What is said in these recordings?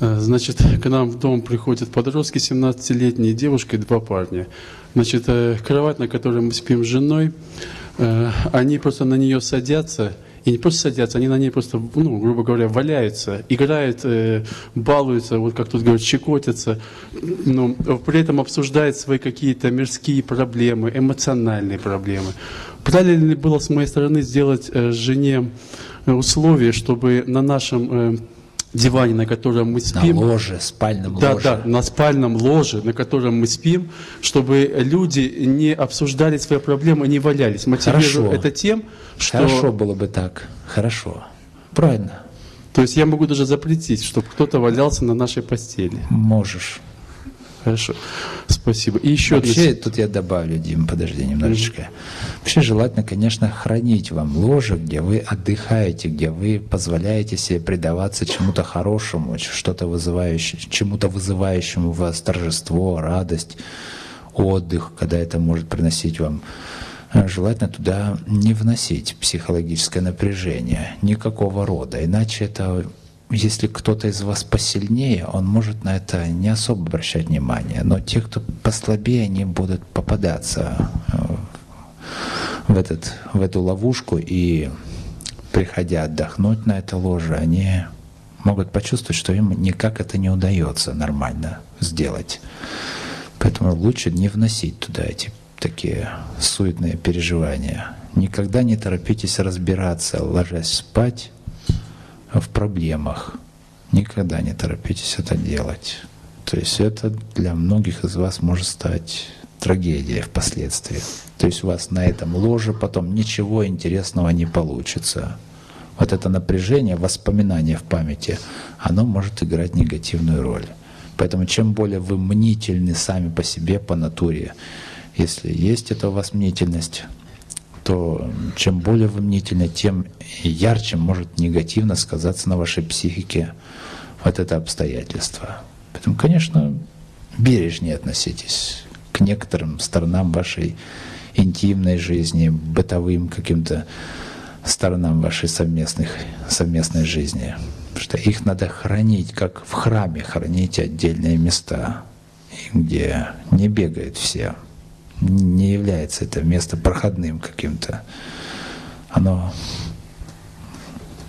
Э, Значит, к нам в дом приходят подростки 17-летние, девушка и два парня. Значит, э, кровать, на которой мы спим с женой, э, они просто на нее садятся, и не просто садятся, они на ней просто, ну, грубо говоря, валяются, играют, э, балуются, вот как тут говорят, щекотятся, но при этом обсуждают свои какие-то мирские проблемы, эмоциональные проблемы. Правильно ли было с моей стороны сделать э, жене условие, чтобы на нашем э, диване, на котором мы На спим, ложе, спальном да, ложе. да, на спальном ложе, на котором мы спим, чтобы люди не обсуждали свои проблемы, не валялись. Мотивирую Хорошо. это тем, что... Хорошо было бы так. Хорошо. Правильно. То есть я могу даже запретить, чтобы кто-то валялся на нашей постели. Можешь. Хорошо. Спасибо. И еще Вообще, тут я добавлю, Дим, подожди немножечко. Вообще желательно, конечно, хранить вам ложе, где вы отдыхаете, где вы позволяете себе предаваться чему-то хорошему, что-то вызывающее, чему-то вызывающему в вас торжество, радость, отдых, когда это может приносить вам. Э, Желательно туда не вносить психологическое напряжение никакого рода, иначе это если кто-то из вас посильнее, он может на это не особо обращать внимание. Но те, кто послабее, они будут попадаться э, в, этот, в эту ловушку и, приходя отдохнуть на это ложе, они могут почувствовать, что им никак это не удается нормально сделать. Поэтому лучше не вносить туда эти такие суетные переживания. Никогда не торопитесь разбираться, ложась спать в проблемах. Никогда не торопитесь это делать. То есть это для многих из вас может стать трагедией впоследствии. То есть у вас на этом ложе потом ничего интересного не получится. Вот это напряжение, воспоминание в памяти, оно может играть негативную роль. Поэтому чем более вы мнительны сами по себе, по натуре, если есть эта у вас мнительность, то чем более вы мнительны, тем ярче может негативно сказаться на вашей психике вот это обстоятельство. Поэтому, конечно, бережнее относитесь к некоторым сторонам вашей интимной жизни, бытовым каким-то сторонам вашей совместных, совместной жизни. Потому что их надо хранить, как в храме храните отдельные места, где не бегают все. Не является это место проходным каким-то. Оно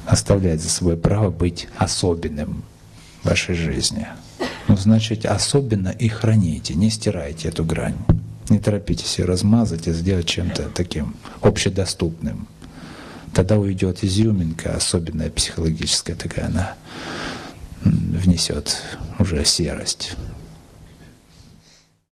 оставляет за собой право быть особенным в вашей жизни. Ну, значит, особенно и храните, не стирайте эту грань. Не торопитесь ее размазать и сделать чем-то таким общедоступным. Тогда уйдет изюминка, особенная психологическая такая, она внесет уже серость